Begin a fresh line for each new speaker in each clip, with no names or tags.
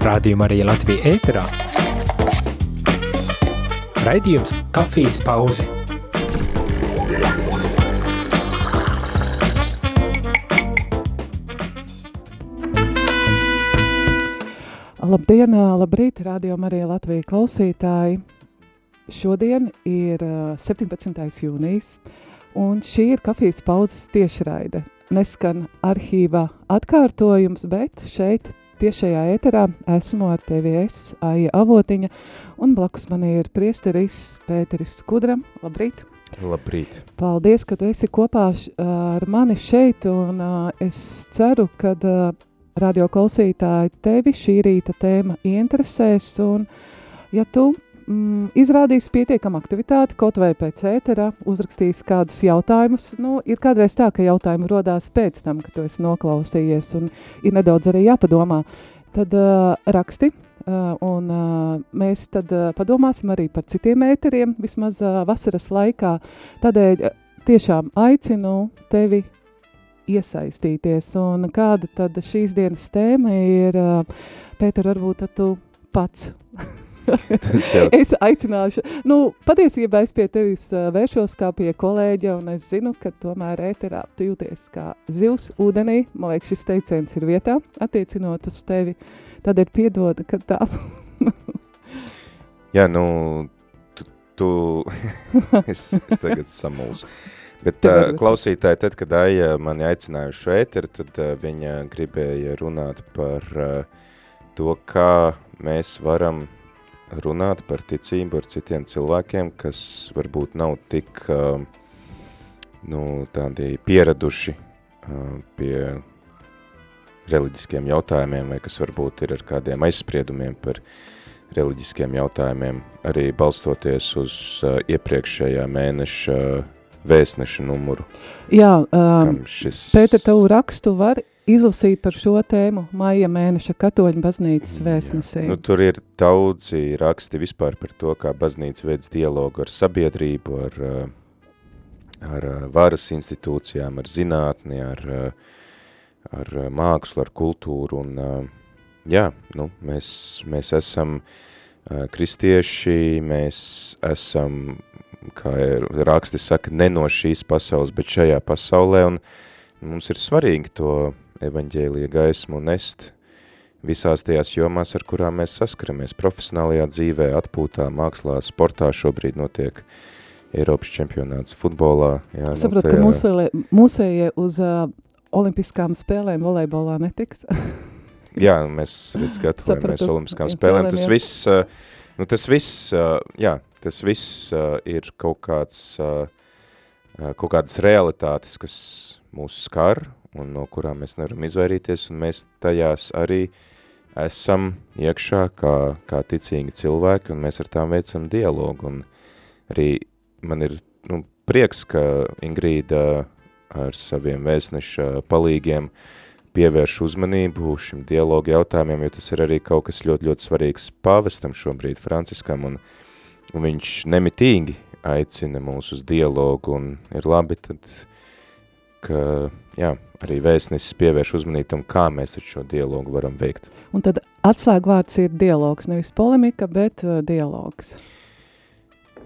Rādījumā arī Latvija ēterā. Raidījums Kafijas pauze.
Labdien, labrīt, rādījumā arī Latvija klausītāji. Šodien ir 17. jūnijas, un šī ir kafijas pauzes tiešraide. Neskan arhīva atkārtojums, bet šeit tiešajā ēterā esmu ar TVS Aija Avotiņa, un blakus man ir priesteris Pēteris Skudra. Labrīt!
Labrīt!
Paldies, ka tu esi kopā ar mani šeit, un es ceru, ka radio klausītāji tevi šī rīta tēma ieinteresēs, un ja tu mm, izrādīsi pietiekam aktivitāti, kaut vai pēc ētera, uzrakstīs kādus jautājumus, nu, ir kādreiz tā, ka jautājumi rodās pēc tam, ka tu esi noklausījies, un ir nedaudz arī jāpadomā, tad uh, raksti, Uh, un uh, mēs tad uh, padomāsim arī par citiem ēteriem, vismaz uh, vasaras laikā. Tādēļ uh, tiešām aicinu tevi iesaistīties. Un kāda tad šīs dienas tēma ir, uh, Pēter, varbūt tu pats. es aicināšu, nu, patiesībā es pie tevis vēršos kā pie kolēģa, un es zinu, ka tomēr ēterā tu jūties kā zivs ūdenī. Man liekas, šis teiciens ir vietā, attiecinot uz tevi. Tad ir piedoda, ka tā.
Jā, nu, tu, tu es, es tagad samulsu. Bet uh, klausītāji, tad, kad Aija mani aicināja šo ēteru, tad uh, viņa gribēja runāt par uh, to, kā mēs varam runāt par ticību ar citiem cilvēkiem, kas varbūt nav tik uh, nu, tādi pieraduši uh, pie reliģiskiem jautājumiem, vai kas varbūt ir ar kādiem aizspriedumiem par reliģiskiem jautājumiem, arī balstoties uz uh, iepriekšējā mēneša vēstneša numuru.
Jā, um, šis... Pēter, tavu rakstu var izlasīt par šo tēmu maija mēneša katoļu baznīcas vēstnesī.
Nu, tur ir daudzi raksti vispār par to, kā baznīca veids dialogu ar sabiedrību, ar, ar varas institūcijām, ar zinātni, ar, ar mākslu, ar kultūru. Un, jā, nu, mēs, mēs esam kristieši, mēs esam, kā raksti saka, ne no šīs pasaules, bet šajā pasaulē, un mums ir svarīgi to evaņģēlija gaismu nest visās tajās jomās, ar kurām mēs saskaramies. Profesionālajā dzīvē, atpūtā, mākslā, sportā šobrīd notiek Eiropas čempionāts futbolā.
Jā, Saprot, no tajā... ka mūsējie uz uh, olimpiskām spēlēm volejbolā netiks.
jā, mēs redz gatavojamies olimpiskām spēlēm. Tas viss, uh, nu tas viss, uh, jā, tas viss uh, ir kaut kāds, uh, kaut kādas realitātes, kas mūs skar un no kurām mēs nevaram izvairīties, un mēs tajās arī esam iekšā kā, kā ticīgi cilvēki, un mēs ar tām veicam dialogu, un arī man ir nu, prieks, ka Ingrīda ar saviem vēstneša palīgiem pievērš uzmanību šim dialogu jautājumiem, jo tas ir arī kaut kas ļoti, ļoti svarīgs pāvestam šobrīd, Franciskam, un, un viņš nemitīgi aicina mūs uz dialogu, un ir labi tad, ka, jā, arī vēstnesis pievērš uzmanību tam, kā mēs šo dialogu varam veikt.
Un tad atslēgvārds ir dialogs, nevis polemika, bet uh, dialogs.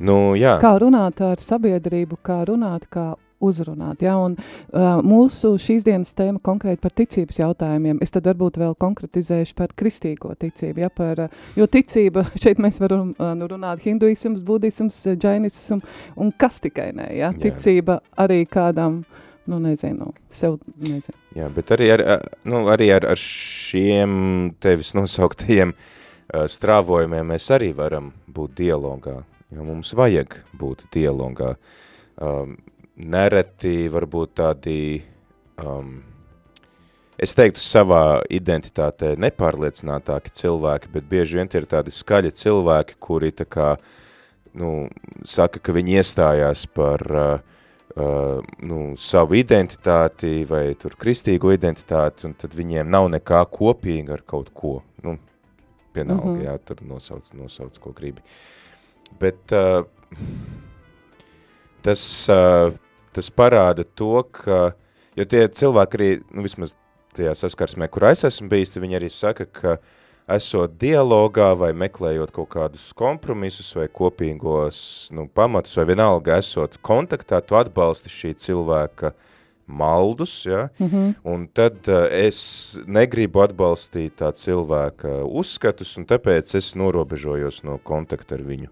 Nu, jā.
Kā runāt ar sabiedrību, kā runāt, kā uzrunāt. Ja? Un, uh, mūsu šīs dienas tēma konkrēti par ticības jautājumiem. Es tad varbūt vēl konkretizēšu par kristīgo ticību. Ja? Par, uh, jo ticība, šeit mēs varam uh, nu, runāt hinduisms, budisms, džainisms un, un kas tikai nē. Ja? Jā. Ticība arī kādam uh, nu, nezinu, sev nezinu.
Jā, bet arī ar, nu, arī ar, ar šiem tevis nosauktajiem strāvojumiem mēs arī varam būt dialogā, jo mums vajag būt dialogā. Um, nereti varbūt tādi, um, es teiktu, savā identitātē nepārliecinātāki cilvēki, bet bieži vien tie ir tādi skaļi cilvēki, kuri tā kā, nu, saka, ka viņi iestājās par uh, uh, nu, savu identitāti vai tur kristīgo identitāti, un tad viņiem nav nekā kopīga ar kaut ko. Nu, vienalga, mm -hmm. jā, tur nosauc, nosauc, ko gribi. Bet uh, tas, uh, tas parāda to, ka, jo tie cilvēki arī, nu, vismaz tajā saskarsmē, kur es esmu bijis, viņi arī saka, ka esot dialogā vai meklējot kaut kādus kompromisus vai kopīgos nu, pamatus vai vienalga esot kontaktā, tu atbalsti šī cilvēka maldus, ja? Mm -hmm. un tad uh, es negribu atbalstīt tā cilvēka uzskatus, un tāpēc es norobežojos no kontakta ar viņu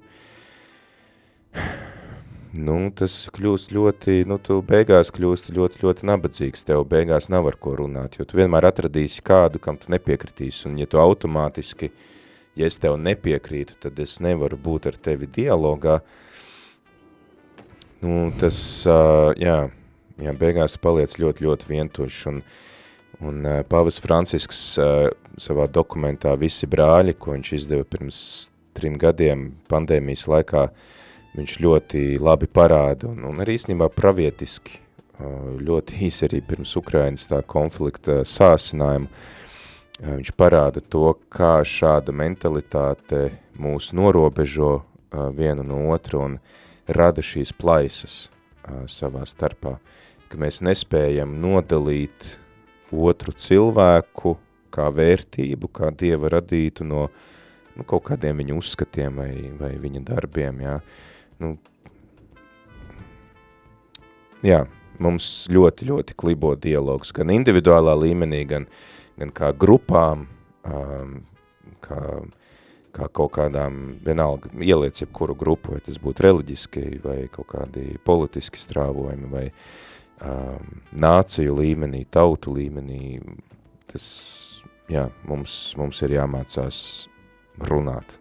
nu, tas kļūst ļoti, nu, tu beigās kļūsti ļoti, ļoti nabadzīgs, tev beigās nav ar ko runāt, jo tu vienmēr atradīsi kādu, kam tu nepiekritīsi, un ja tu automātiski, ja es tev nepiekrītu, tad es nevaru būt ar tevi dialogā, nu, tas, uh, jā, jā, beigās tu paliec ļoti, ļoti vientuļš, un, un uh, Pavas Francisks uh, savā dokumentā Visi brāļi, ko viņš izdeva pirms trim gadiem pandēmijas laikā, uh, viņš ļoti labi parāda un, un arī īstenībā pravietiski, ļoti īsi arī pirms Ukrainas tā konflikta sāsinājuma, viņš parāda to, kā šāda mentalitāte mūs norobežo vienu no otru un rada šīs plaisas savā starpā, ka mēs nespējam nodalīt otru cilvēku kā vērtību, kā Dieva radītu no nu, kaut kādiem viņa uzskatiem vai, vai viņa darbiem, jā. Ja nu, jā, mums ļoti, ļoti klibo dialogs, gan individuālā līmenī, gan, gan kā grupām, um, kā, kā kaut kādām, vienalga, ieliec jebkuru grupu, vai tas būtu reliģiski, vai kaut kādi politiski strāvojumi, vai um, nāciju līmenī, tautu līmenī, tas, jā, mums, mums ir jāmācās runāt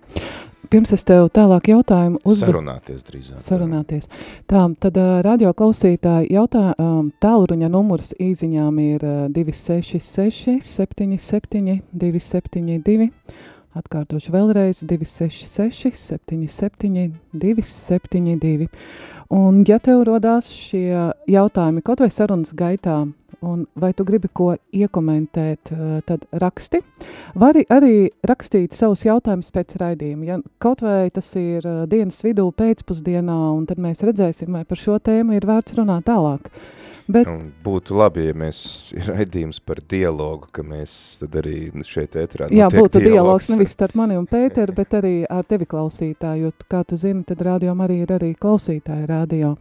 pirms es tev tālāk jautājumu uzdevu.
Sarunāties drīzāk.
Sarunāties. Tā, tad uh, radio klausītāji jautā, um, tālruņa numurs īziņām ir uh, 266 77 272, atkārtošu vēlreiz 266 77 272. Un ja tev rodās šie jautājumi kaut vai sarunas gaitā, un vai tu gribi ko iekomentēt, eh, tad raksti. Vari arī rakstīt savus jautājumus pēc raidījuma. Ja kaut vai tas ir eh, dienas vidū pēcpusdienā, un tad mēs redzēsim, vai par šo tēmu ir vērts runāt tālāk.
Bet... Un būtu labi, ja mēs ir raidījums par dialogu, ka mēs tad arī šeit ētrā
Jā, būtu dialogs. dialogs nevis starp mani un Pēteru, bet arī ar tevi klausītāju, jo, kā tu zini, tad rādījumā arī ir arī klausītāji rādio.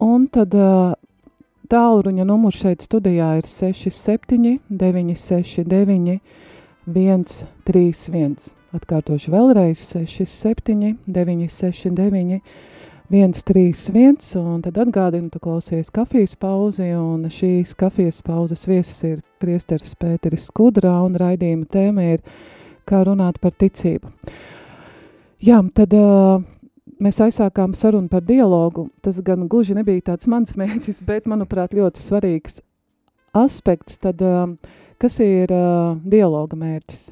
Un tad uh, Tālruņa numurs šeit studijā ir 67 969 131. Atkārtošu vēlreiz 67 969 131, un tad atgādinu, tu klausies kafijas pauzi, un šīs kafijas pauzes viesis ir priesteris Pēteris Skudrā, un raidījuma tēma ir kā runāt par ticību. Jā, tad uh, mēs aizsākām sarunu par dialogu. Tas gan gluži nebija tāds mans mērķis, bet, manuprāt, ļoti svarīgs aspekts. Tad, um, kas ir uh, dialoga mērķis?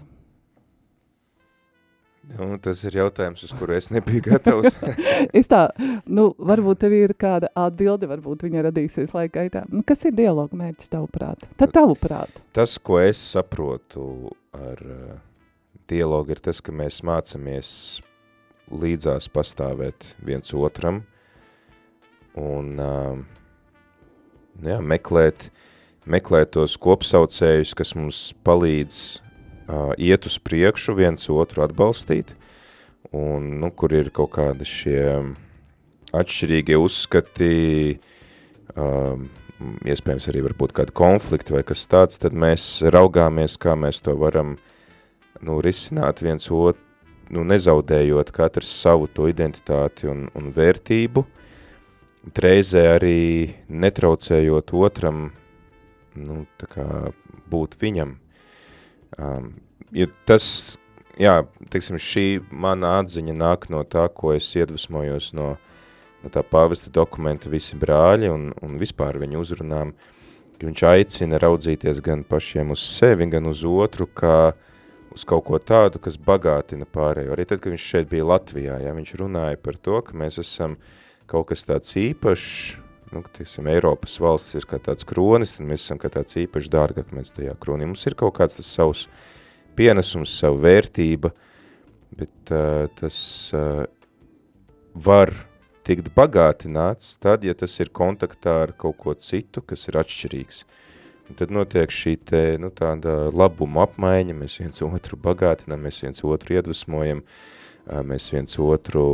Nu, tas ir jautājums, uz kuru es nebiju gatavs.
es tā, nu, varbūt tev ir kāda atbilde, varbūt viņa radīsies laika gaitā. Nu, kas ir dialoga mērķis tavuprāt? Tad tavuprāt.
Tas, ko es saprotu ar uh, dialogu, ir tas, ka mēs mācamies līdzās pastāvēt viens otram un uh, jā, meklēt, meklēt tos kopsaucējus, kas mums palīdz uh, iet uz priekšu, viens otru atbalstīt, un, nu, kur ir kaut kādi šie atšķirīgie uzskati, uh, iespējams arī varbūt kādi konflikti vai kas tāds, tad mēs raugāmies, kā mēs to varam nu, risināt viens otru, nu, nezaudējot katrs savu to identitāti un, un vērtību, reizē arī netraucējot otram, nu, tā kā būt viņam. Um, ja tas, jā, teiksim, šī mana atziņa nāk no tā, ko es iedvesmojos no, no tā pāvesta dokumenta visi brāļi un, un vispār viņu uzrunām, ka viņš aicina raudzīties gan pašiem uz sevi, gan uz otru, kā uz kaut ko tādu, kas bagātina pārējo. Arī tad, kad viņš šeit bija Latvijā, ja, viņš runāja par to, ka mēs esam kaut kas tāds īpašs, nu, tiksim, Eiropas valsts ir kā tāds kronis, un mēs esam kā tāds īpašs dārgakmens tajā kronī. Mums ir kaut kāds tas savs pienesums, savu vērtība, bet uh, tas uh, var tikt bagātināts tad, ja tas ir kontaktā ar kaut ko citu, kas ir atšķirīgs. Un tad notiek šī te, nu, tāda labuma apmaiņa, mēs viens otru bagātinām, mēs viens otru iedvesmojam, mēs viens otru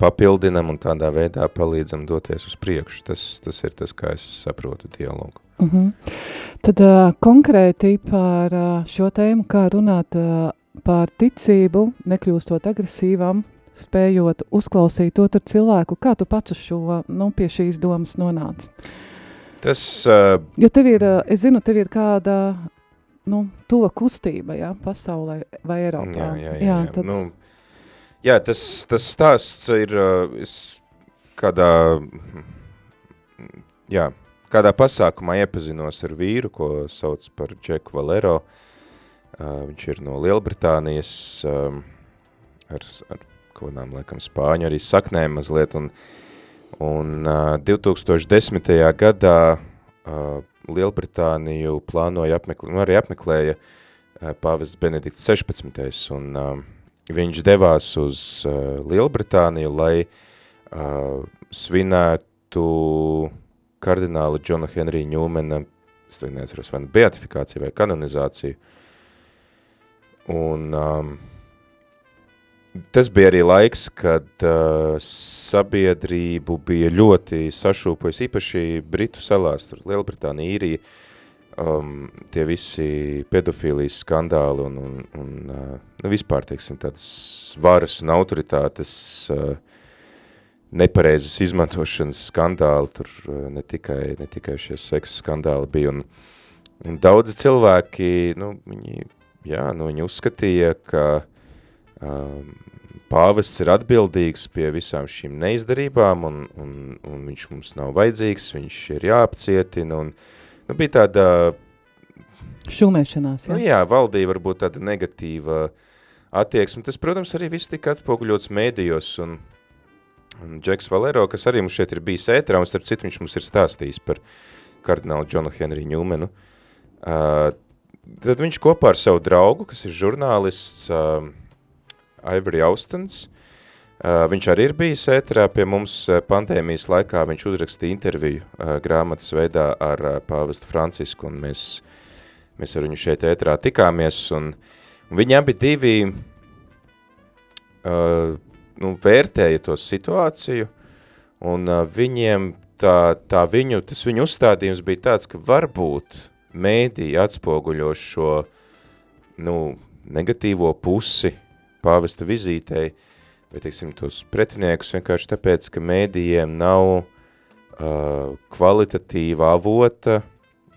papildinam un tādā veidā palīdzam doties uz priekšu. Tas, tas ir tas, kā es saprotu dialogu.
Mhm. -huh. Tad uh, konkrēti par uh, šo tēmu, kā runāt uh, par ticību, nekļūstot agresīvam, spējot uzklausīt otru cilvēku, kā tu pats uz šo, nu, pie šīs domas nonāc?
Tas... Uh,
jo tev ir, es zinu, tev ir kāda, nu, tuva kustība, jā, pasaulē vai Eiropā.
Jā, jā, jā. jā, jā. Tad... Nu, jā tas, tas stāsts ir, uh, es kādā, jā, kādā pasākumā iepazinos ar vīru, ko sauc par Džeku Valero. Uh, viņš ir no Lielbritānijas, um, ar, ar kādām, laikam, spāņu arī saknēm mazliet, un, un uh, 2010. gadā uh, Lielbritāniju plānoja apmeklēt, nu arī apmeklēja uh, pāvests Benedikts 16. un uh, viņš devās uz uh, Lielbritāniju, lai uh, svinētu kardināla Džona Henrija Ņūmena, es neatceros, vai nu beatifikācija vai kanonizācija. Un um, tas bija arī laiks, kad uh, sabiedrību bija ļoti sašūpojas, īpaši Britu salās, tur Lielbritānija, Īrija, um, tie visi pedofīlijas skandāli un, un, un uh, nu, vispār, teiksim, tādas varas un autoritātes uh, nepareizas izmantošanas skandāli, tur eh, ne tikai, ne tikai šie seksa skandāli bija, un, un daudzi cilvēki, nu, viņi, jā, nu, viņi uzskatīja, ka um, pāvests ir atbildīgs pie visām šīm neizdarībām, un, un, un viņš mums nav vajadzīgs, viņš ir jāapcietina, un, nu, bija tāda...
Šumēšanās, jā?
Nu, jā, valdīja varbūt tāda negatīva attieksme. Tas, protams, arī viss tika atpoguļots mēdījos, un, Un Džeks Valero, kas arī mums šeit ir bijis ēterā, un starp citu viņš mums ir stāstījis par kardinālu Džonu Henriju Ņūmenu. Uh, tad viņš kopā ar savu draugu, kas ir žurnālists uh, Ivory Austens, viņš arī ir bijis ēterā pie mums pandēmijas laikā, viņš uzrakstīja interviju grāmatas veidā ar pāvestu Francisku, un mēs, mēs ar viņu šeit ēterā tikāmies, un, un viņi abi divi uh, nu, vērtēja to situāciju, un uh, viņiem tā, tā viņu, tas viņu uzstādījums bija tāds, ka varbūt mēdī atspoguļo šo, nu, negatīvo pusi pāvesta vizītei, vai, teiksim, tos pretiniekus vienkārši tāpēc, ka mēdījiem nav uh, kvalitatīva avota,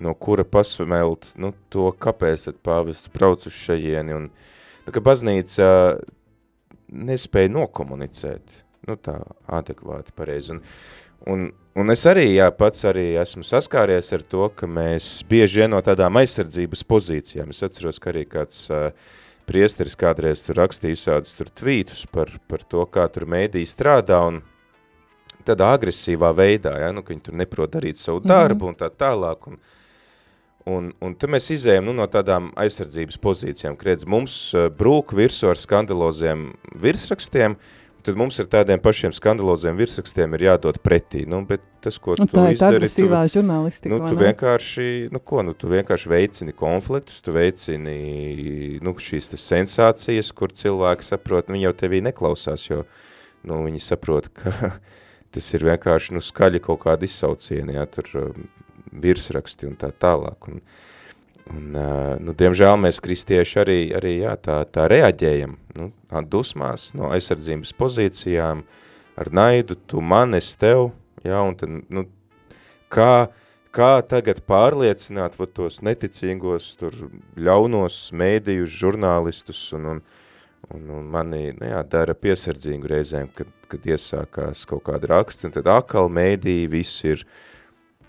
no kura pasmelt, nu, to, kāpēc tad pāvests brauc uz šajieni, un, nu, ka baznīca nespēja nokomunicēt, nu tā adekvāti pareizi. Un, un, un es arī, jā, pats arī esmu saskāries ar to, ka mēs bieži vien no tādām aizsardzības pozīcijām, es atceros, ka arī kāds uh, priesteris kādreiz tur rakstīja visādus tur tvītus par, par to, kā tur mēdī strādā, un tādā agresīvā veidā, ja, nu, ka viņi tur neprot darīt savu darbu mm -hmm. un tā tālāk, un, Un, un te mēs izējām nu, no tādām aizsardzības pozīcijām, ka redz, mums uh, brūk virsu ar skandaloziem virsrakstiem, tad mums ar tādiem pašiem skandaloziem virsrakstiem ir jādod pretī. Nu, bet tas, ko un tu izdari, tu,
žurnālistika,
nu, tu vienkārši, nu, ko, nu, tu vienkārši veicini konfliktus, tu veicini nu, šīs tas sensācijas, kur cilvēki saprot, nu, viņi jau tevī neklausās, jo nu, viņi saprot, ka tas ir vienkārši nu, skaļi kaut kādi izsaucieni, jā, tur um, virsraksti un tā tālāk. Un, un, nu, diemžēl mēs kristieši arī, arī jā, tā, tā reaģējam, nu, dusmās no aizsardzības pozīcijām, ar naidu, tu man, es tev, jā, un tad, nu, kā, kā tagad pārliecināt vat, tos neticīgos, tur ļaunos mēdījus, žurnālistus un, un, un, un mani, nu jā, dara piesardzīgu reizēm, kad, kad iesākās kaut kāda raksta, un tad akal mēdīji viss ir, uh,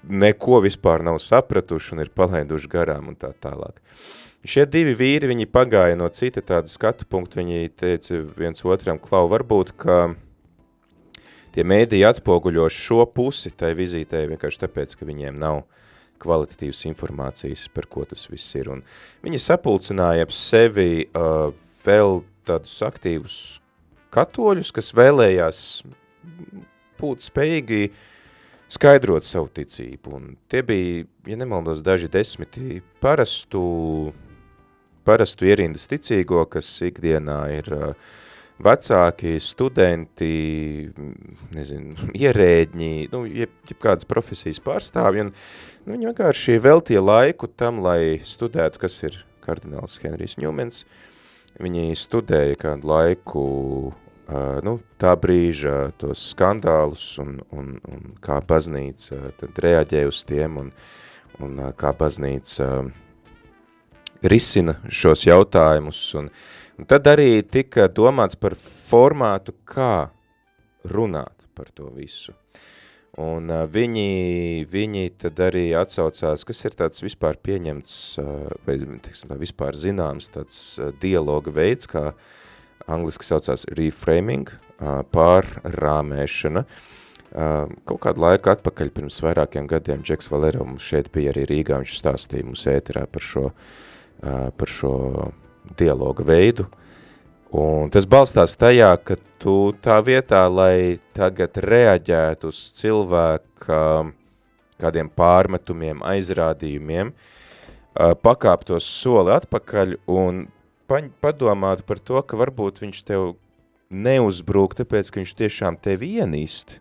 neko vispār nav sapratuši un ir palaiduši garām un tā tālāk. Šie divi vīri, viņi pagāja no cita tāda skatu punkta, viņi teica viens otram, klau, varbūt, ka tie mēdīji atspoguļo šo pusi tai vizītē vienkārši tāpēc, ka viņiem nav kvalitatīvas informācijas, par ko tas viss ir. Un viņi sapulcināja ap sevi uh, vēl tādus aktīvus katoļus, kas vēlējās būt spējīgi uh, skaidrot savu ticību. Un tie bija, ja nemaldos, daži desmiti parastu, parastu ierindas ticīgo, kas ikdienā ir uh, vecāki, studenti, nezinu, ierēģņi, nu, jeb, jeb kādas profesijas pārstāvji, un nu, viņi vienkārši veltīja laiku tam, lai studētu, kas ir kardināls Henrijs Ņūmens. Viņi studēja kādu laiku nu, tā brīža tos skandālus un, un, un kā baznīca tad reaģē uz tiem un, un uh, kā baznīca risina šos jautājumus. Un, un tad arī tika domāts par formātu, kā runāt par to visu. Un viņi, viņi tad arī atsaucās, kas ir tāds vispār pieņemts, vai teiksim, vispār zināms tāds dialoga veids, kā uh, angliski saucās reframing, pārrāmēšana. Kaut kādu laiku atpakaļ, pirms vairākiem gadiem, Džeks Valero mums šeit bija arī Rīgā, viņš stāstīja mums ēterā par šo, par šo dialoga veidu. Un tas balstās tajā, ka tu tā vietā, lai tagad reaģētu uz cilvēka kādiem pārmetumiem, aizrādījumiem, pakāptos soli atpakaļ un padomātu par to, ka varbūt viņš tev neuzbrūk, tāpēc, ka viņš tiešām tevi ienīst,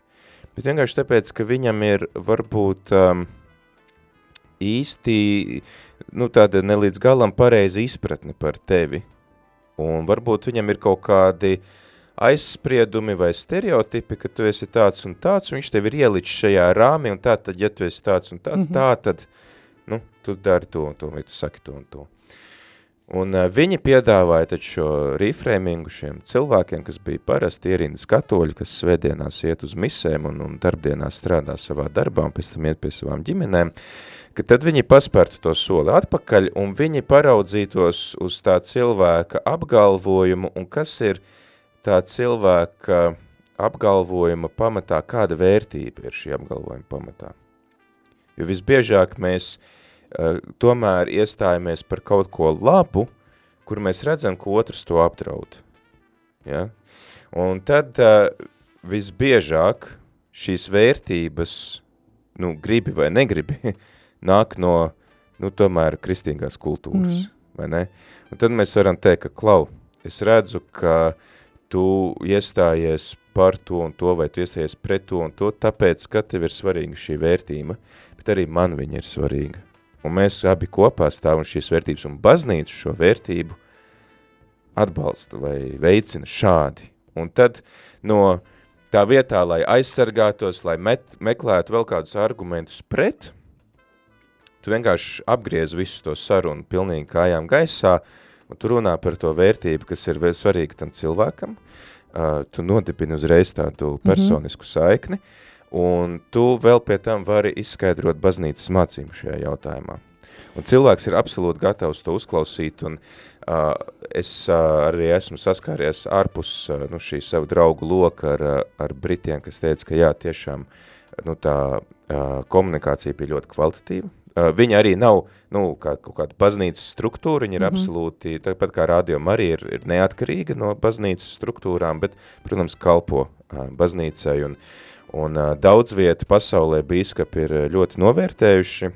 bet vienkārši tāpēc, ka viņam ir varbūt um, īsti, nu tāda nelīdz galam pareiza izpratne par tevi, un varbūt viņam ir kaut kādi aizspriedumi vai stereotipi, ka tu esi tāds un tāds, un viņš tev ir ielicis šajā rāmī, un tā tad, ja tu esi tāds un tāds, mm -hmm. tā tad, nu, tu dari to un to, vai tu saki to un to. Un uh, viņi piedāvāja taču šo reframingu šiem cilvēkiem, kas bija parasti ierindas katoļi, kas svētdienās iet uz misēm un, un darbdienās strādā savā darbā un pēc tam iet pie savām ģimenēm, ka tad viņi paspērtu to soli atpakaļ un viņi paraudzītos uz tā cilvēka apgalvojumu un kas ir tā cilvēka apgalvojuma pamatā, kāda vērtība ir šī apgalvojuma pamatā. Jo visbiežāk mēs uh, tomēr iestājamies par kaut ko labu, kur mēs redzam, ka otrs to apdraud. Ja? Un tad uh, visbiežāk šīs vērtības, nu, gribi vai negribi, nāk no, nu, tomēr kristīgās kultūras, mm. vai ne? Un tad mēs varam teikt, ka, klau, es redzu, ka tu iestājies par to un to, vai tu iestājies pret to un to, tāpēc, ka tev ir svarīga šī vērtība, bet arī man viņa ir svarīga un mēs abi kopā stāvam šīs vērtības, un baznīca šo vērtību atbalsta vai veicina šādi. Un tad no tā vietā, lai aizsargātos, lai met, meklētu vēl kādus argumentus pret, tu vienkārši apgriez visu to sarunu pilnīgi kājām gaisā, un tu runā par to vērtību, kas ir svarīga tam cilvēkam, uh, tu nodibini uzreiz tādu mhm. personisku mm -hmm. saikni, uh, un tu vēl pie tam vari izskaidrot baznīcas mācību šajā jautājumā. Un cilvēks ir absolūti gatavs to uzklausīt, un uh, es uh, arī esmu saskāries ārpus uh, nu, šī savu draugu loka ar, uh, ar Britiem, kas teica, ka jā, tiešām nu, tā uh, komunikācija bija ļoti kvalitatīva. Uh, viņa arī nav nu, kā, kaut kāda baznīcas struktūra, viņa ir mm -hmm. absolūti, tāpat kā radio arī ir, ir neatkarīga no baznīcas struktūrām, bet, protams, kalpo uh, baznīcai, un uh, Un uh, daudz vieta pasaulē bīskapi ir ļoti novērtējuši uh,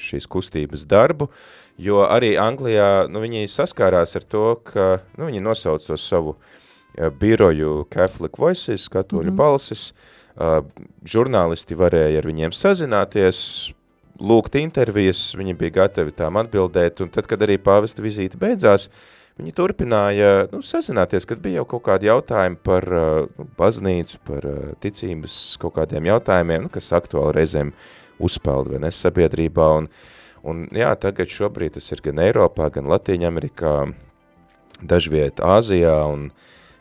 šīs kustības darbu, jo arī Anglijā nu, viņi saskārās ar to, ka nu, viņi nosauc to savu uh, biroju Catholic Voices, katoļu mm -hmm. balsis, uh, žurnālisti varēja ar viņiem sazināties, lūgt intervijas, viņi bija gatavi tām atbildēt, un tad, kad arī pāvesta vizīte beidzās, uh, Viņi turpināja nu, sazināties, kad bija jau kaut kādi jautājumi par uh, nu, baznīcu, par uh, ticības kaut kādiem jautājumiem, nu, kas aktuāli reizēm uzpeld vai nes sabiedrībā. Un, un jā, tagad šobrīd tas ir gan Eiropā, gan Latīņa Amerikā, dažviet Āzijā, un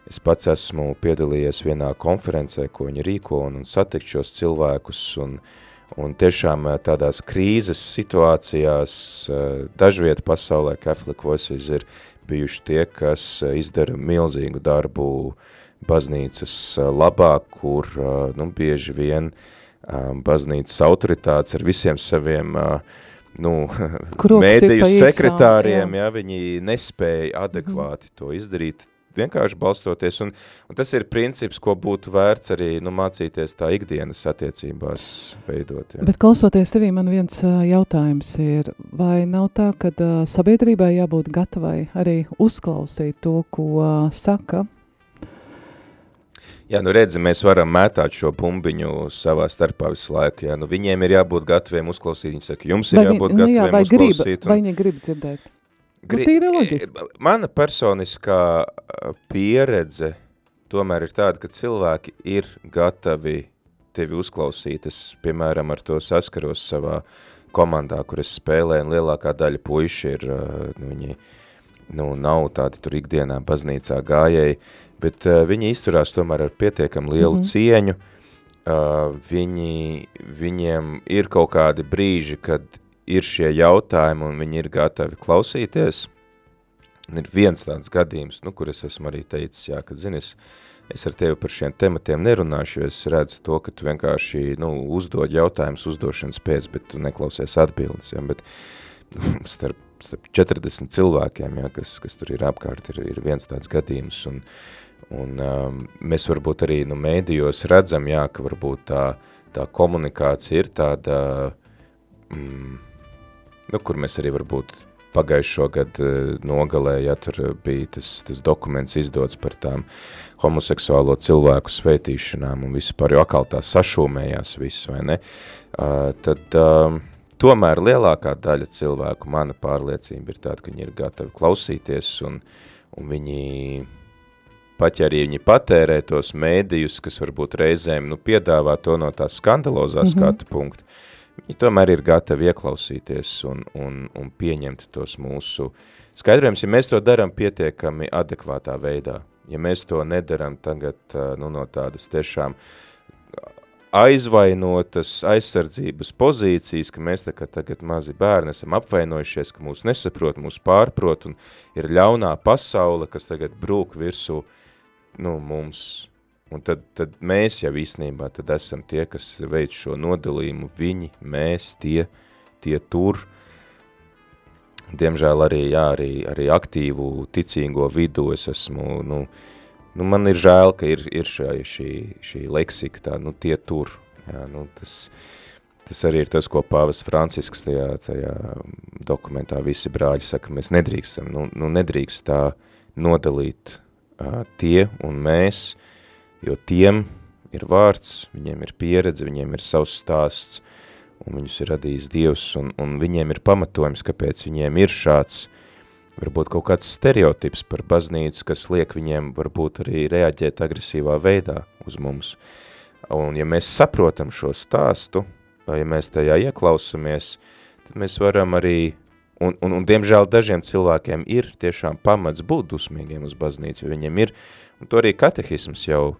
es pats esmu piedalījies vienā konferencē, ko viņi rīko, un, un satikt šos cilvēkus, un, un tiešām uh, tādās krīzes situācijās dažviet pasaulē Catholic Voices ir bijuši tie, kas eh, izdara milzīgu darbu baznīcas eh, labā, kur eh, nu, bieži vien baznīcas autoritātes ar visiem saviem nu, mēdīju sekretāriem, jā. Ja, viņi nespēja adekvāti to izdarīt, vienkārši balstoties, un, un tas ir princips, ko būtu vērts arī nu, mācīties tā ikdienas attiecībās veidot.
Ja. Bet klausoties tevī, man viens jautājums ir, vai nav tā, ka sabiedrībai jābūt gatavai arī uzklausīt to, ko saka
Jā, nu redzi, mēs varam mētāt šo bumbiņu savā starpā visu laiku, jā, nu viņiem ir jābūt gataviem uzklausīt, viņi saka, jums ir vai jābūt nu, jā, vai uzklausīt.
Grib, un... Vai viņi grib dzirdēt?
Gri... Nu, mana personiskā pieredze tomēr ir tāda, ka cilvēki ir gatavi tevi uzklausīt. Es, piemēram, ar to saskaros savā komandā, kur es spēlēju, un lielākā daļa puiši ir, nu, viņi nu, nav tādi tur ikdienā baznīcā gājēji, bet uh, viņi izturās tomēr ar pietiekam lielu mm -hmm. cieņu. Uh, viņi, viņiem ir kaut kādi brīži, kad ir šie jautājumi un viņi ir gatavi klausīties. Ir viens tāds gadījums, nu, kur es esmu arī teicis, jā, kad, zini, es, es ar tevi par šiem tematiem nerunāšu, jo es redzu to, ka tu vienkārši, nu, uzdod jautājumus uzdošanas pēc, bet tu neklausies atbildes, jā, bet starp, starp 40 cilvēkiem, jā, kas, kas tur ir apkārt, ir, ir viens tāds gadījums, un, un um, mēs varbūt arī, nu, mēdījos redzam, jā, ka varbūt tā, tā komunikācija ir tāda, mm, nu, kur mēs arī varbūt pagājušo gadu eh, nogalē, ja tur bija tas, tas dokuments izdots par tām homoseksuālo cilvēku svētīšanām un vispār, jo akal tā sašūmējās viss, vai ne, uh, tad uh, tomēr lielākā daļa cilvēku, mana pārliecība ir tāda, ka viņi ir gatavi klausīties un, un viņi pat ja arī viņi patērē tos mēdījus, kas varbūt reizēm nu, piedāvā to no tās skandalozā mm -hmm. skatu punktu, viņi tomēr ir gatavi ieklausīties un, un, un pieņemt tos mūsu skaidrojumus, ja mēs to darām pietiekami adekvātā veidā. Ja mēs to nedaram tagad nu, no tādas tiešām aizvainotas aizsardzības pozīcijas, ka mēs kā tagad mazi bērni esam apvainojušies, ka mūs nesaprot, mūs pārprot un ir ļaunā pasaule, kas tagad brūk virsū nu, mums Un tad, tad mēs jau īstenībā tad esam tie, kas veic šo nodalījumu, viņi, mēs, tie, tie tur. Diemžēl arī, jā, arī, arī aktīvu ticīgo vidu es esmu, nu, nu man ir žēl, ka ir, ir šā, šī, šī leksika tā, nu tie tur, jā, nu tas, tas arī ir tas, ko pāvis Francisks tajā, tajā dokumentā visi brāļi saka, mēs nedrīkstam, nu, nu nedrīkst tā nodalīt uh, tie un mēs, uh, jo tiem ir vārds, viņiem ir pieredze, viņiem ir savs stāsts, un viņus ir radījis Dievs, un, un viņiem ir pamatojums, kāpēc viņiem ir šāds, varbūt kaut kāds stereotips par baznīcu, kas liek viņiem varbūt arī reaģēt agresīvā veidā uz mums. Un ja mēs saprotam šo stāstu, ja mēs tajā ieklausamies, tad mēs varam arī, un, un, un diemžēl dažiem cilvēkiem ir tiešām pamats būt dusmīgiem uz baznīcu, jo viņiem ir, un to arī katehisms jau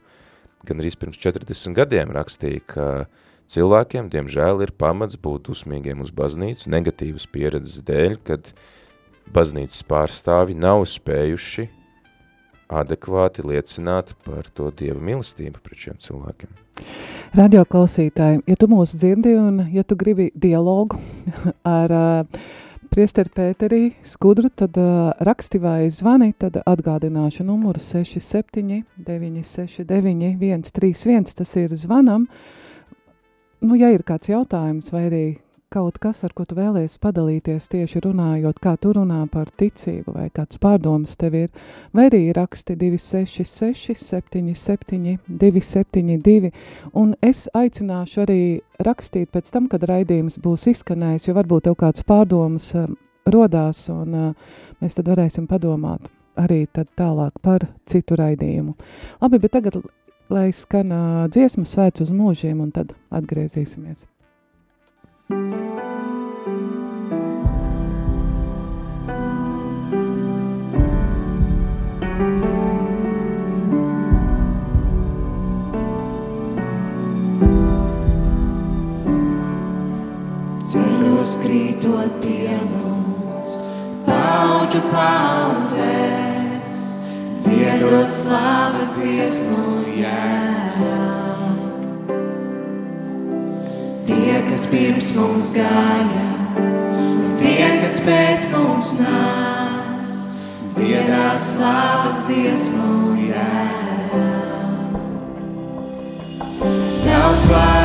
gan arī pirms 40 gadiem rakstīja, ka cilvēkiem, diemžēl, ir pamats būt dusmīgiem uz baznīcu negatīvas pieredzes dēļ, kad baznīcas pārstāvi nav spējuši adekvāti liecināt par to Dieva mīlestību pret šiem cilvēkiem.
Radio klausītāji, ja tu mūs dzirdi un ja tu gribi dialogu ar uh, priesteri Pēterī Skudru, tad uh, raksti vai zvani, tad atgādināšu numuru 67 969 131, tas ir zvanam. Nu, ja ir kāds jautājums vai arī kaut kas, ar ko tu vēlies padalīties tieši runājot, kā tu runā par ticību vai kāds pārdomas tev ir, vai arī raksti 266 77 272, un es aicināšu arī rakstīt pēc tam, kad raidījums būs izskanējis, jo varbūt tev kāds pārdomas uh, rodās, un uh, mēs tad varēsim padomāt arī tad tālāk par citu raidījumu. Labi, bet tagad, lai skan uh, dziesmu svēts uz mūžiem, un tad atgriezīsimies. uz krītot pielūdz, paudžu paudzēs, dziedot slavas dziesmu jērā. Tie, kas pirms mums gāja, un tie, kas pēc mums nāks,
dziedās slavas dziesmu jērā. Tavs vārds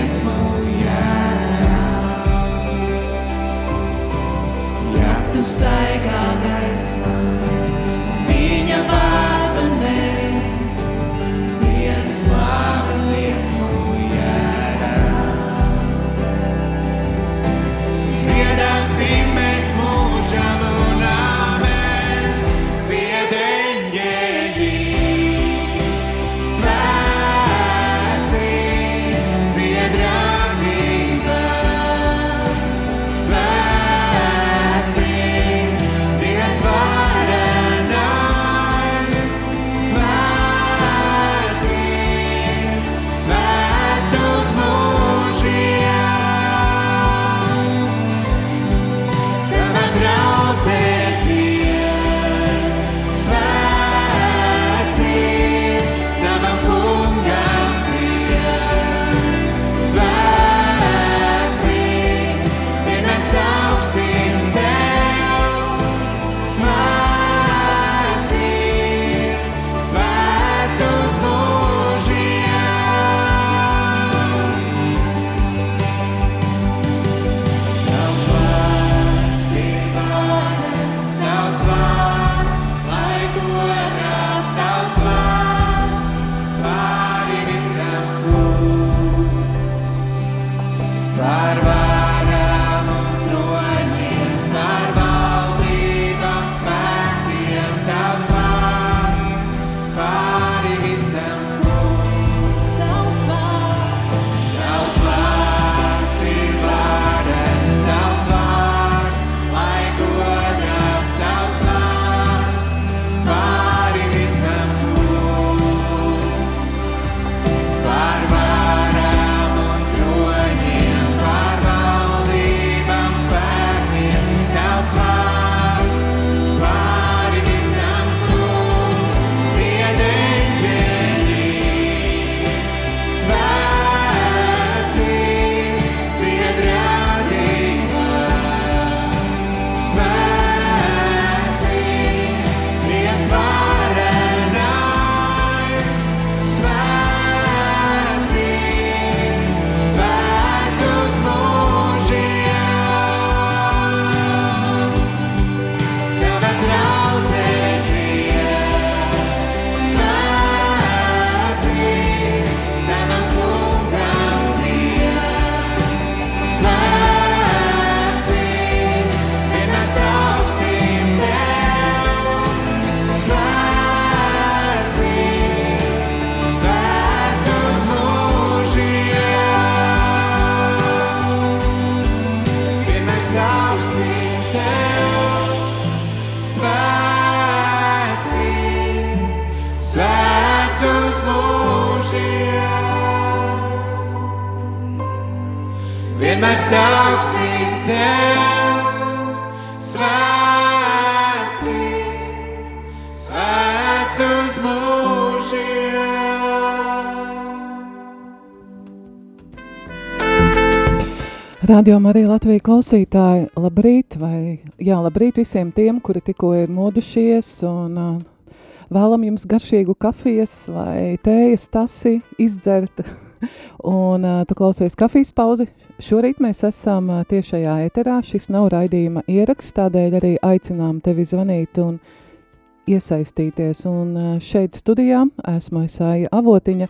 dziesmu jārā. Ja tu staigā
Radījumā arī Latvijas klausītāji, labrīt, vai jā, labrīt visiem tiem, kuri tikko ir modušies un uh, vēlam jums garšīgu kafijas vai tējas tasi izdzert. un uh, tu klausies kafijas pauzi. Šorīt mēs esam uh, tiešajā eterā, šis nav raidījuma ieraksts, tādēļ arī aicinām tevi zvanīt un uh, iesaistīties. Un uh, šeit studijā esmu Esāja Avotiņa,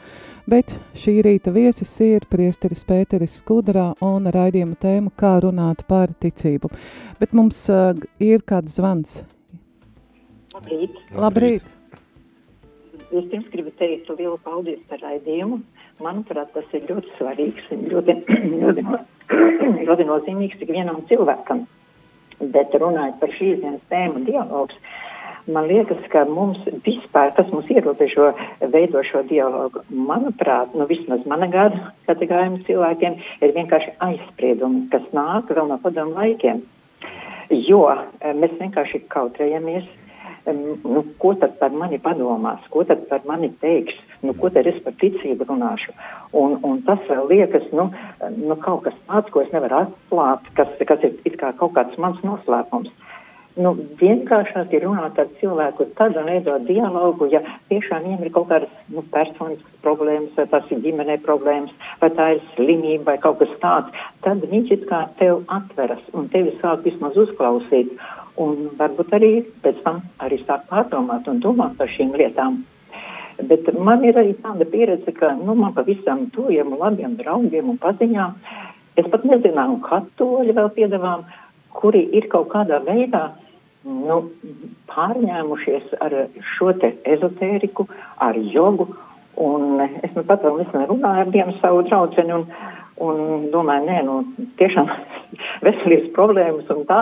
bet šī rīta viesis ir priesteris Pēteris Skudrā un raidījuma tēma kā runāt par ticību. Bet mums uh, ir kāds zvans.
Labrīt.
Labrīt.
Vispirms gribu teikt lielu paldies par raidījumu. Manuprāt, tas ir ļoti svarīgs un ļoti, ļoti, ļoti nozīmīgs tik vienam cilvēkam. Bet runājot par šīs dienas tēmu dialogs, man liekas, ka mums vispār, kas mums ierobežo veido šo dialogu, manuprāt, nu vismaz mana gada kategorijas cilvēkiem, ir vienkārši aizspriedumi, kas nāk vēl no padomu laikiem. Jo eh, mēs vienkārši kautrējamies nu, ko tad par mani padomās, ko tad par mani teiks, nu, ko tad es par ticību runāšu. Un, un tas liekas, nu, nu, kaut kas tāds, ko es nevaru atklāt, kas, kas ir kā kaut kāds mans noslēpums. Nu, vienkāršāk ir runāt ar cilvēku tad un veidot dialogu, ja tiešām viņam ir kaut kādas nu, personiskas problēmas, vai tas ir ģimenē problēmas, vai tā ir slimība vai kaut kas tāds, tad viņš it kā tev atveras un tevi sāk vismaz uzklausīt un varbūt arī pēc tam arī sāk pārdomāt un domāt par šīm lietām. Bet man ir arī tāda pieredze, ka nu, man pavisam tuviem un labiem draugiem un paziņām, es pat nezināju, katoļi vēl piedāvām, kuri ir kaut kādā veidā nu, pārņēmušies ar šo ezotēriku, ar jogu. Un es nu pat vēl nesen runāju ar vienu savu draudzeni un, un domāju, nē, nu, tiešām veselības problēmas un tā.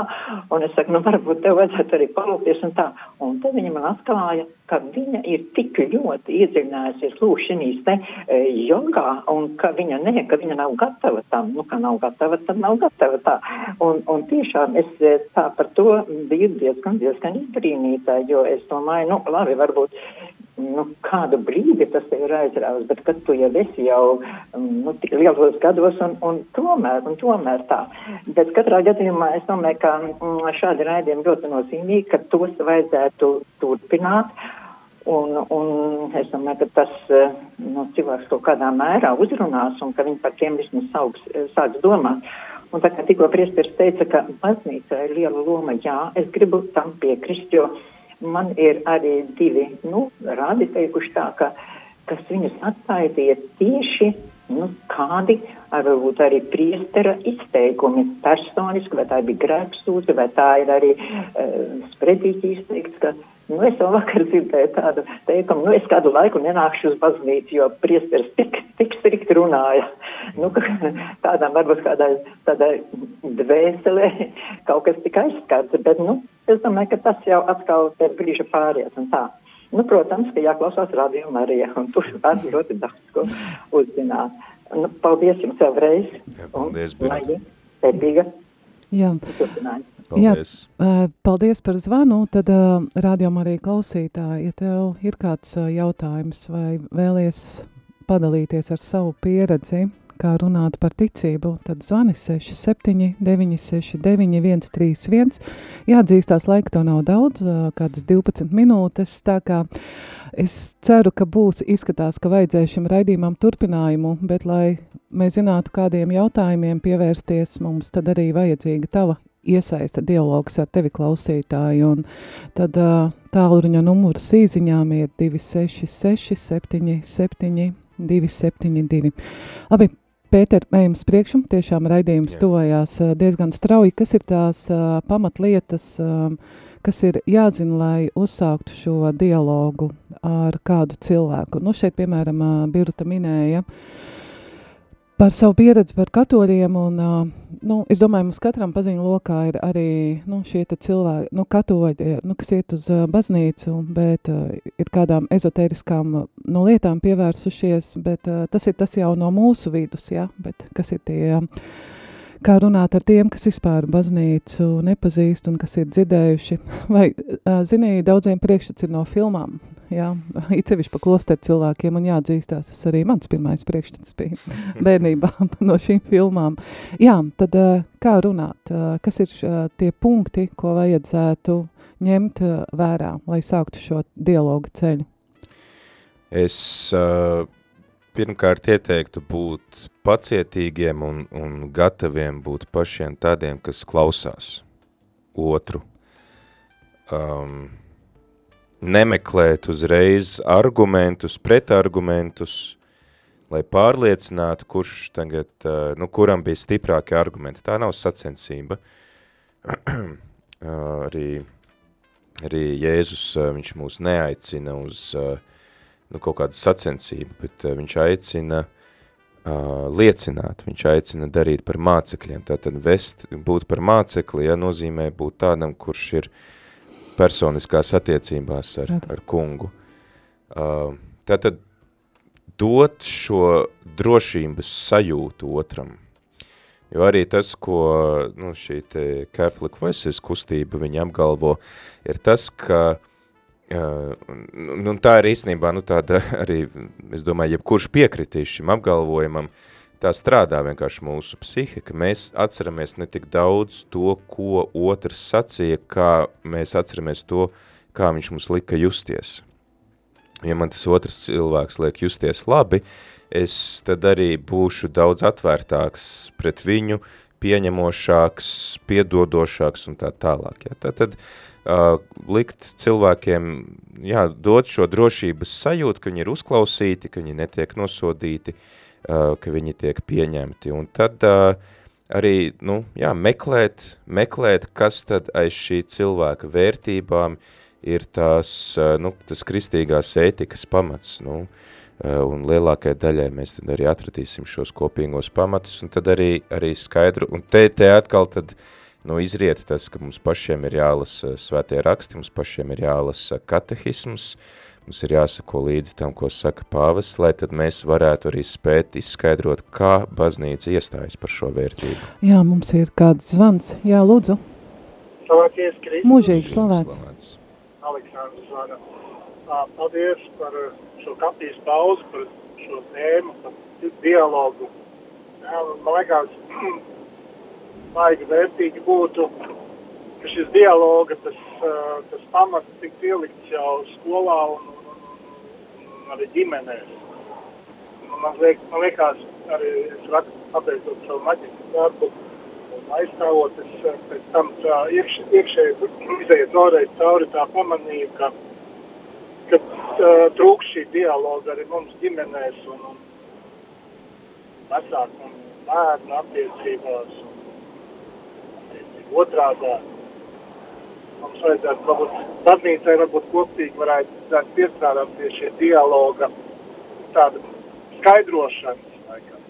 Un es saku, nu, varbūt tev vajadzētu arī palūkties un tā. Un tad viņa man atklāja, ka viņa ir tik ļoti iedziļinājusies lūšanīs te e, jogā un ka viņa ne, ka viņa nav gatava tam. Nu, ka nav gatava, tad nav gatava tā. Un, un tiešām es e, tā par to biju diezgan, diezgan izbrīnītā, jo es domāju, nu, labi, varbūt nu, kādu brīdi tas tev ir aizrāvis, bet kad tu jau esi jau nu, tik lielos gados un, un tomēr, un tomēr tā. Bet katrā gadījumā es domāju, ka mm, šādi raidījumi ļoti nozīmīgi, ka tos vajadzētu turpināt. Un, un es domāju, ka tas nu, cilvēks kaut kādā mērā uzrunās un ka viņi par tiem vismaz sauks, sāks domāt. Un tā kā tikko priesteris teica, ka baznīca ir liela loma, jā, es gribu tam piekrist, jo uh, man ir arī divi nu, rādi teikuši tā, ka kas viņus atbaidīja tieši nu, kādi ar varbūt arī priestera izteikumi personiski, vai tā bija grēksūdze, vai tā ir arī uh, spredīķi izteikts, ka Nu, es jau vakar dzirdēju tādu teikumu, nu, es kādu laiku nenākšu uz baznīcu, jo priesteris tik, tik strikt runāja. Nu, tādām varbūt kādai tādai dvēselē kaut kas tika aizskārts, bet, nu, es domāju, ka tas jau atkal pēc brīža pāries un tā. Nu, protams, ka jāklausās rādījumā arī, un tur var ļoti daudz ko uzzināt. Nu, paldies jums vēlreiz.
Jā, paldies,
Birta. Pēdīga.
Jā.
Paldies.
Jā, paldies par zvanu. Tad uh, rādījumā arī klausītāji, ja tev ir kāds uh, jautājums vai vēlies padalīties ar savu pieredzi, kā runāt par ticību, tad zvani 67 969 131. Jāatzīstās, laika to nav daudz, kādas 12 minūtes, tā kā es ceru, ka būs, izskatās, ka vajadzēs šim raidījumam turpinājumu, bet lai mēs zinātu, kādiem jautājumiem pievērsties, mums tad arī vajadzīga tava iesaista dialogs ar tevi klausītāju, un tad tālruņa numurs īziņām ir 266 77 272. Labi, Pēter, ejam uz priekšu, tiešām raidījums Jā. tuvojās diezgan strauji. Kas ir tās uh, pamatlietas, uh, kas ir jāzina, lai uzsāktu šo dialogu ar kādu cilvēku? Nu, šeit, piemēram, uh, Birta minēja, uh, par savu pieredzi par katoļiem, un, nu, es domāju, mums katram paziņu lokā ir arī, nu, šie cilvēki, nu, katoļi, nu, kas iet uz baznīcu, bet ir kādām ezotēriskām, nu, lietām pievērsušies, bet tas ir tas jau no mūsu vidus, ja, bet kas ir tie, kā runāt ar tiem, kas vispār baznīcu nepazīst un kas ir dzirdējuši. Vai, zinīja, daudziem priekšstats ir no filmām, jā, it sevišķi pa klosteru cilvēkiem, un jāatzīstās, tas arī mans pirmais priekšstats bija bērnībā no šīm filmām. Jā, tad kā runāt, kas ir tie punkti, ko vajadzētu ņemt vērā, lai sāktu šo dialogu ceļu?
Es uh, pirmkārt ieteiktu būt pacietīgiem un, un gataviem būt pašiem tādiem, kas klausās otru. Um, nemeklēt uzreiz argumentus, pretargumentus, lai pārliecinātu, kurš tagad, uh, nu, kuram bija stiprākie argumenti. Tā nav sacensība. arī, arī Jēzus, uh, viņš mūs neaicina uz uh, nu, kaut kādu sacensību, bet uh, viņš aicina uh, liecināt, viņš aicina darīt par mācekļiem, tātad vest, būt par mācekli, ja nozīmē būt tādam, kurš ir personiskās attiecībās ar, ar kungu. Uh, tātad dot šo drošības sajūtu otram, jo arī tas, ko nu, šī Catholic Voices kustība viņa apgalvo, ir tas, ka Uh, nu, tā ir īstenībā nu, tāda arī, es domāju, jebkurš piekritīs šim apgalvojumam, tā strādā vienkārši mūsu psihe, ka mēs atceramies ne tik daudz to, ko otrs sacīja, kā mēs atceramies to, kā viņš mums lika justies. Ja man tas otrs cilvēks liek justies labi, es tad arī būšu daudz atvērtāks pret viņu, pieņemošāks, piedodošāks un tā tālāk. Ja? Tad, tad uh, likt cilvēkiem, jā, dot šo drošības sajūtu, ka viņi ir uzklausīti, ka viņi netiek nosodīti, uh, ka viņi tiek pieņemti. Un tad uh, arī, nu, jā, meklēt, meklēt, kas tad aiz šī cilvēka vērtībām ir tās, uh, nu, tas kristīgās ētikas pamats, nu, uh, un lielākai daļai mēs tad arī atradīsim šos kopīgos pamatus, un tad arī, arī skaidru, un te, te atkal tad, nu, izriet tas, ka mums pašiem ir jālasa svētie raksti, mums pašiem ir jālasa katehisms, mums ir jāsako līdzi tam, ko saka pāvis, lai tad mēs varētu arī spēt izskaidrot, kā baznīca iestājas par šo vērtību.
Jā, mums ir kāds zvans. Jā, lūdzu.
Slavēties Kristus.
Mūžīgi slavēts.
slavēts.
Aleksandrs zvana. Paldies par šo kapijas pauzi, par šo tēmu, par dialogu. Jā, man liekas, baigi vērtīgi būtu, ka šis dialoga, tas, tas pamats tik ielikts jau skolā un, un, arī ģimenēs. Man, liek, man liekas, arī es rakstu pabeidzot savu maģisku darbu aizstāvot, es pēc tam tā iekš, iekšēji izēju vēlreiz cauri tā pamanīju, ka, ka uh, trūks šī dialoga arī mums ģimenēs un, un vecāku un bērnu attiecībās. Un, otrādā. Mums vajadzētu, varbūt, baznīcai varbūt kopīgi varētu piestrādāt pie šie dialoga tāda skaidrošanas. Laikam.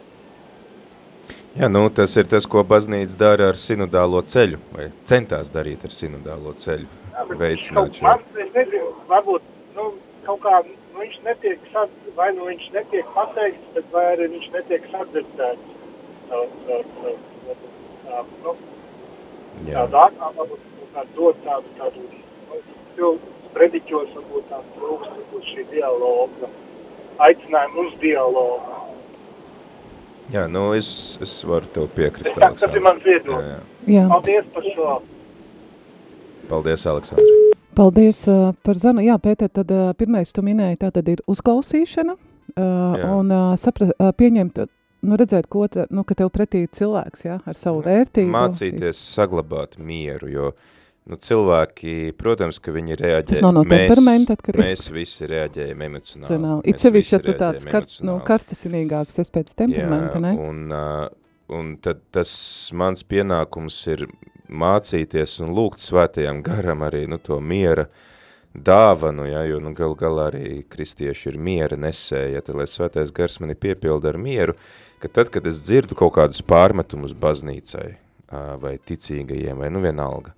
Jā, nu, tas ir tas, ko baznīca dara ar sinodālo ceļu, vai centās darīt ar sinodālo ceļu, Jā, veicināt šo.
Man, es nezinu, varbūt, nu, kaut kā, nu, viņš netiek, sad, vai nu viņš netiek pateikts, bet vai arī viņš netiek sadzirdēts. Nu, atnāmu, tādu dot tādu, tādu, nu, prediķos, varbūt tādu trūkst, varbūt šī dialoga, aicinājumu uz dialogu.
Jā, nu es, es varu tev piekrist,
tā, Tas ir mans viedoklis. Paldies par šo.
Paldies, Aleksandrs.
Paldies uh, par zanu. Jā, Pēter, tad uh, pirmais tu minēji, tā tad ir uzklausīšana uh, jā. un uh, sapra, uh, pieņemt nu, redzēt, ko te, nu, ka tev pretī cilvēks, ja, ar savu vērtību.
Mācīties saglabāt mieru, jo nu, cilvēki, protams, ka viņi reaģē.
Tas nav no
mēs,
temperamenta atkarīgs.
Mēs visi reaģējam emocionāli.
It sevišķi, ja tu tāds karst, nu, karstasinīgāks esi pēc temperamenta,
Jā,
ne?
Un, uh, un tad tas mans pienākums ir mācīties un lūgt svētajam garam arī nu, to miera dāvanu, ja, jo nu, gal galā arī kristieši ir miera nesēja, tad lai svētais gars mani piepilda ar mieru, ka tad, kad es dzirdu kaut kādus pārmetumus baznīcai vai ticīgajiem, vai nu vienalga,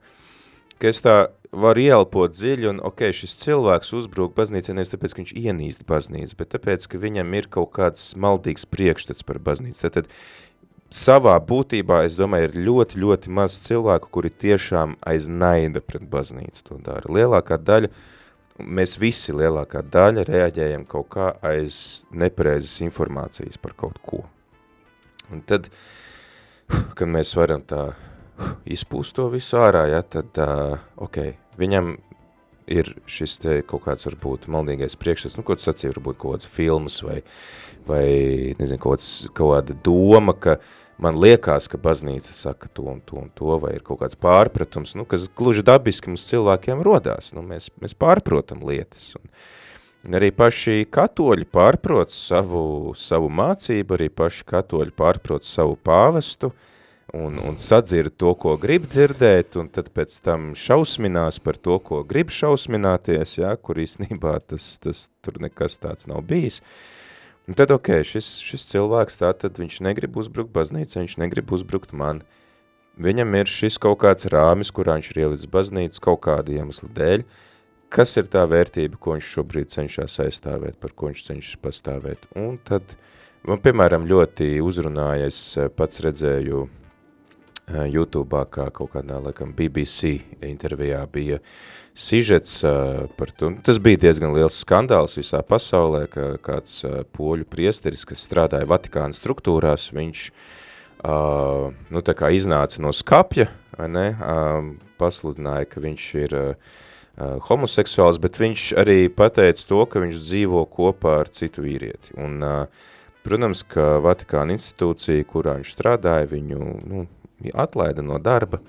ka es tā varu ielpot dziļi un, ok, šis cilvēks uzbrūk baznīcai nevis tāpēc, ka viņš ienīst baznīcu, bet tāpēc, ka viņam ir kaut kāds maldīgs priekšstats par baznīcu. Tad, tad savā būtībā, es domāju, ir ļoti, ļoti maz cilvēku, kuri tiešām aiz naida pret baznīcu to dara. Lielākā daļa mēs visi lielākā daļa reaģējam kaut kā aiz nepareizes informācijas par kaut ko. Un tad, kad mēs varam tā izpūst to visu ārā, ja, tad, uh, ok, viņam ir šis te kaut kāds varbūt maldīgais priekšstats, nu, ko tu sacīji, varbūt kaut kāds filmas vai, vai nezinu, kaut, kāds, kaut kāda doma, ka man liekas, ka baznīca saka to un to un to, vai ir kaut kāds pārpratums, nu, kas gluži dabiski mums cilvēkiem rodās, nu, mēs, mēs pārprotam lietas, un, un arī paši katoļi pārprot savu, savu mācību, arī paši katoļi pārprot savu pāvestu, uh, un, un sadzird to, ko grib dzirdēt, un tad pēc tam šausminās par to, ko grib šausmināties, ja, kur īstenībā tas, tas tur nekas tāds nav bijis. Un tad, ok, šis, šis cilvēks tā tad viņš negrib uzbrukt baznīca, viņš negrib uzbrukt man. Viņam ir šis kaut kāds rāmis, kurā viņš ir ielicis baznīcu kaut kāda iemesla dēļ, kas ir tā vērtība, ko viņš šobrīd cenšas aizstāvēt, par ko viņš cenšas pastāvēt. Un tad, man, piemēram, ļoti uzrunāja, es pats redzēju Eh, YouTube, kā kaut kādā, laikam, BBC intervijā bija sižets uh, par to. Tas bija diezgan liels skandāls visā pasaulē, ka kāds uh, poļu priesteris, kas strādāja Vatikāna struktūrās, viņš nu, tā kā iznāca no skapja, ne, pasludināja, ka viņš ir homoseksuāls, bet viņš arī pateica to, ka viņš dzīvo kopā ar citu vīrieti. Un, protams, ka Vatikāna institūcija, kurā viņš strādāja, viņu, nu, atlaida no darba,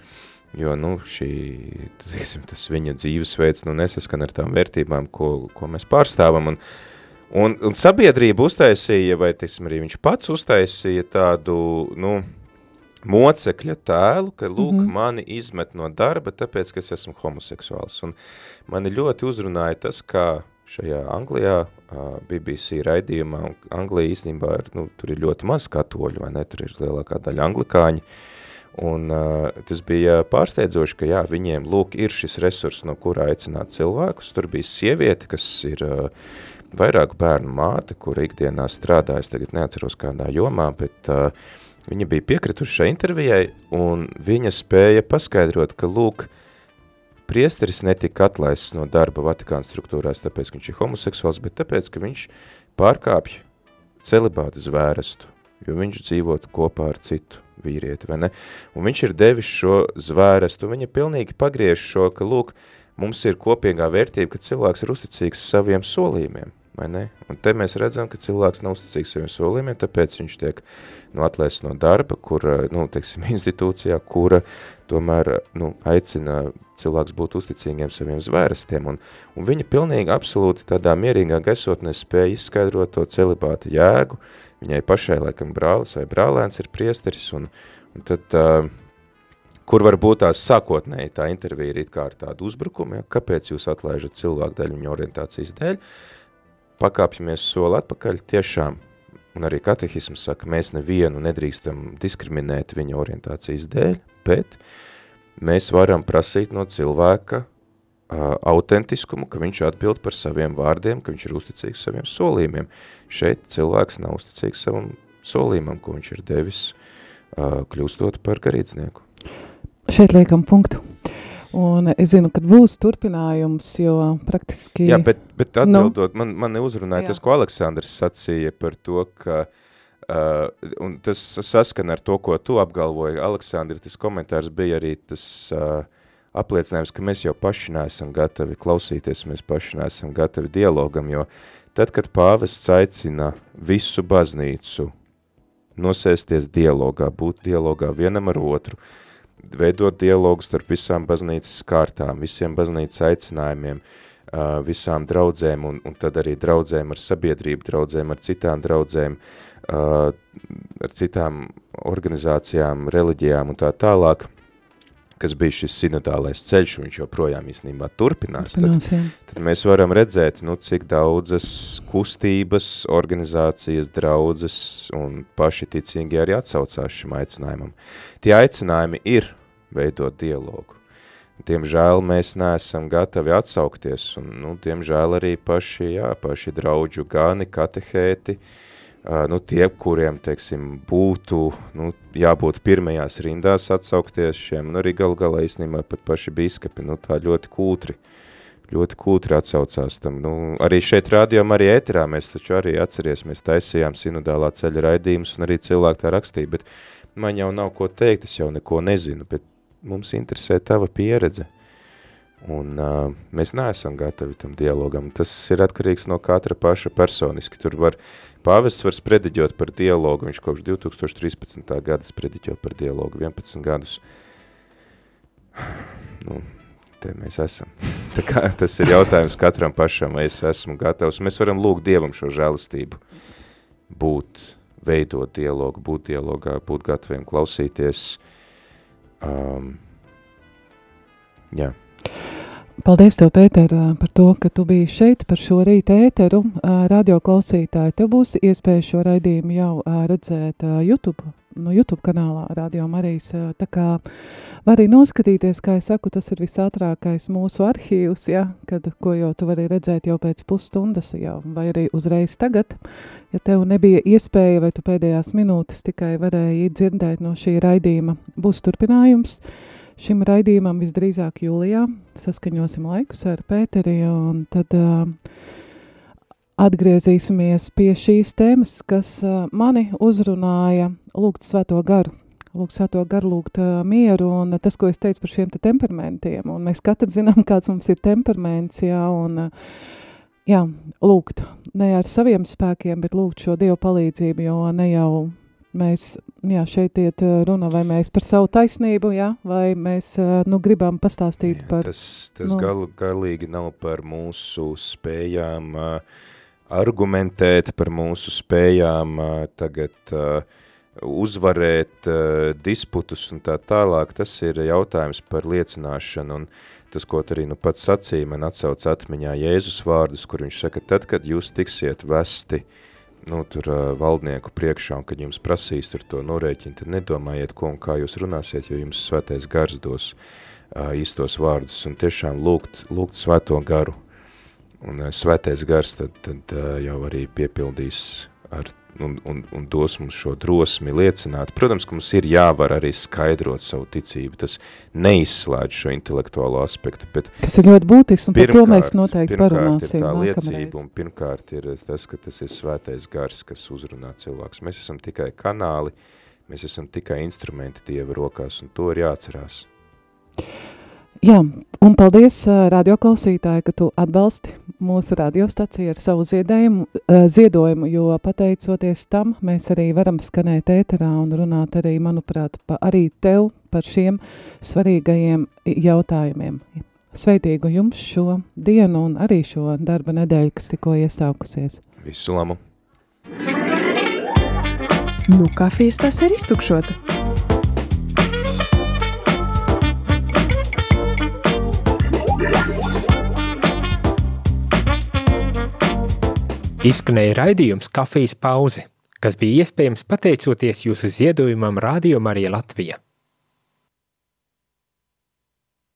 jo, nu, šī, tiksim, tas viņa dzīvesveids, nu, nesaskan ar tām vērtībām, ko, ko mēs pārstāvam, un, un, un sabiedrība uztaisīja, vai, tiksim, arī viņš pats uztaisīja tādu, nu, mocekļa tēlu, ka, lūk, mm -hmm. mani izmet no darba, tāpēc, ka es esmu homoseksuāls, un mani ļoti uzrunāja tas, kā šajā Anglijā, BBC raidījumā, un Anglija īstenībā ir, nu, tur ir ļoti maz katoļu, vai ne, tur ir lielākā daļa anglikāņi, uh, Un uh, tas bija pārsteidzoši, ka jā, viņiem lūk ir šis resurs, no kura aicināt cilvēkus. Tur bija sieviete, kas ir uh, vairāku bērnu māte, kura ikdienā strādājas, tagad neatceros kādā jomā, bet uh, viņa bija piekrituši šai intervijai, un viņa spēja paskaidrot, ka lūk, priesteris netika atlaists no darba Vatikāna struktūrās, tāpēc, ka viņš ir homoseksuāls, bet tāpēc, ka viņš pārkāpj celibāta zvērestu, jo viņš dzīvot kopā ar citu vīrieti, vai ne? Un viņš ir devis šo zvērestu, viņa pilnīgi pagriež šo, ka, lūk, mums ir kopīgā vērtība, ka cilvēks ir uzticīgs saviem solījumiem, vai ne? Un te mēs redzam, ka cilvēks nav uzticīgs saviem solījumiem, tāpēc viņš tiek nu, atlaists no darba, kur, nu, teiksim, institūcijā, kura tomēr, nu, aicina cilvēks būt uzticīgiem saviem zvērestiem, un, un viņa pilnīgi absolūti tādā mierīgā gaisotnē spēja izskaidrot to celibāta jēgu, viņai pašai, laikam, brālis vai brālēns ir priesteris, un, un tad, uh, kur var būt tās sākotnēji tā intervija ir it kā ar tādu uzbrukumu, ja? kāpēc jūs atlaižat cilvēku daļu viņa orientācijas dēļ, pakāpjamies soli atpakaļ tiešām, un arī katehisms saka, mēs nevienu nedrīkstam diskriminēt viņa orientācijas dēļ, bet mēs varam prasīt no cilvēka autentiskumu, ka viņš atbild par saviem vārdiem, ka viņš ir uzticīgs saviem solījumiem. Šeit cilvēks nav uzticīgs savam solījumam, ko viņš ir devis kļūstot par garīdznieku.
Šeit liekam punktu. Un es zinu, ka būs turpinājums, jo praktiski...
Jā, bet, bet nu. atbildot, nu, man, man neuzrunāja tas, ko Aleksandrs sacīja par to, ka Uh, un tas saskan ar to, ko tu apgalvoji, Aleksandri, tas komentārs bija arī tas uh, apliecinājums, ka mēs jau paši neesam gatavi klausīties, mēs paši neesam gatavi dialogam, jo tad, kad pāvests aicina visu baznīcu nosēsties dialogā, būt dialogā vienam ar otru, veidot dialogu starp visām baznīcas kārtām, visiem baznīcas aicinājumiem, visām draudzēm un, un tad arī draudzēm ar sabiedrību, draudzēm ar citām draudzēm, ar citām organizācijām, reliģijām un tā tālāk – kas bija šis sinodālais ceļš, un viņš joprojām īstenībā turpinās,
turpinās
tad, tad mēs varam redzēt, nu, cik daudzas kustības, organizācijas, draudzes un paši ticīgi arī atsaucās šim aicinājumam. Tie aicinājumi ir veidot dialogu. Diemžēl mēs neesam gatavi atsaukties, un, nu, diemžēl arī paši, jā, paši draudžu gani, katehēti, uh, nu, tie, kuriem, teiksim, būtu nu, jābūt pirmajās rindās atsaukties šiem, un arī gal galā īstenībā pat paši biskapi, nu, tā ļoti kūtri, ļoti kūtri atsaucās tam. Nu, arī šeit rādījām, arī ēterā mēs taču arī atceries, mēs taisījām sinodālā ceļa raidījumus, un arī cilvēki tā rakstīja, bet man jau nav ko teikt, es jau neko nezinu, bet mums interesē tava pieredze. Un uh, mēs neesam gatavi tam dialogam. Tas ir atkarīgs no katra paša personiski. Tur var, pāvests var sprediģot par dialogu, viņš kopš 2013. gada sprediģo par dialogu 11 gadus. Nu, te mēs esam. Tā kā, tas ir jautājums katram pašam, vai es esmu gatavs. Mēs varam lūgt Dievam šo žēlistību, būt, veidot dialogu, būt dialogā, būt gataviem klausīties. Um, jā.
Paldies tev, Pēter, par to, ka tu biji šeit par šo rīta ēteru. Radio klausītāji, tev būs iespēja šo raidījumu jau redzēt YouTube, no YouTube kanālā Radio Marijas. Tā kā var arī noskatīties, kā es saku, tas ir visātrākais mūsu arhīvs, ja, kad, ko jau tu vari redzēt jau pēc pusstundas jau, vai arī uzreiz tagad. Ja tev nebija iespēja, vai tu pēdējās minūtes tikai varēji dzirdēt no šī raidījuma, būs turpinājums. Šim raidījumam visdrīzāk jūlijā saskaņosim laikus ar Pēteri un tad uh, atgriezīsimies pie šīs tēmas, kas uh, mani uzrunāja lūgt svēto garu. Lūgt svēto garu, lūgt uh, mieru un tas, ko es teicu par šiem te temperamentiem. Un mēs katrs zinām, kāds mums ir temperaments, jā, un jā, lūgt ne ar saviem spēkiem, bet lūgt šo Dievu palīdzību, jo ne jau mēs, jā, šeit iet runa, vai mēs par savu taisnību, jā, vai mēs, nu, gribam pastāstīt jā, par...
Tas, tas nu, gal, galīgi nav par mūsu spējām uh, argumentēt, par mūsu spējām uh, tagad uh, uzvarēt uh, disputus un tā tālāk, tas ir jautājums par liecināšanu, un tas, ko arī nu pats sacīja, man atsauc atmiņā Jēzus vārdus, kur viņš saka, tad, kad jūs tiksiet vesti, uh, nu, tur uh, valdnieku priekšā, un kad jums prasīs tur to norēķinu, tad nedomājiet, ko un kā jūs runāsiet, jo jums svētais gars dos uh, īstos vārdus, un tiešām lūgt, lūgt svēto garu, un uh, svētais gars tad, tad uh, jau arī piepildīs ar un, un, un dos mums šo drosmi liecināt. Protams, ka mums ir jāvar arī skaidrot savu ticību, tas neizslēdz šo intelektuālo aspektu, bet
kas ir ļoti būtisks, un par to mēs noteikti parunāsim.
Tā liecība, un pirmkārt ir tas, ka tas ir svētais gars, kas uzrunā cilvēks. Mēs esam tikai kanāli, mēs esam tikai instrumenti Dieva rokās, un to ir jāatcerās.
Jā, un paldies, radioklausītāji, ka tu atbalsti mūsu radiostaciju ar savu ziedējumu, ziedojumu, jo pateicoties tam, mēs arī varam skanēt ēterā un runāt arī, manuprāt, pa, arī tev par šiem svarīgajiem jautājumiem. Sveitīgu jums šo dienu un arī šo darba nedēļu, kas tikko iesākusies.
Visu lamu!
Nu, kafijas tas ir iztukšota.
Izskanēja raidījums Kafijas pauze, kas bija iespējams pateicoties jūsu ziedojumam Radio Marija Latvija.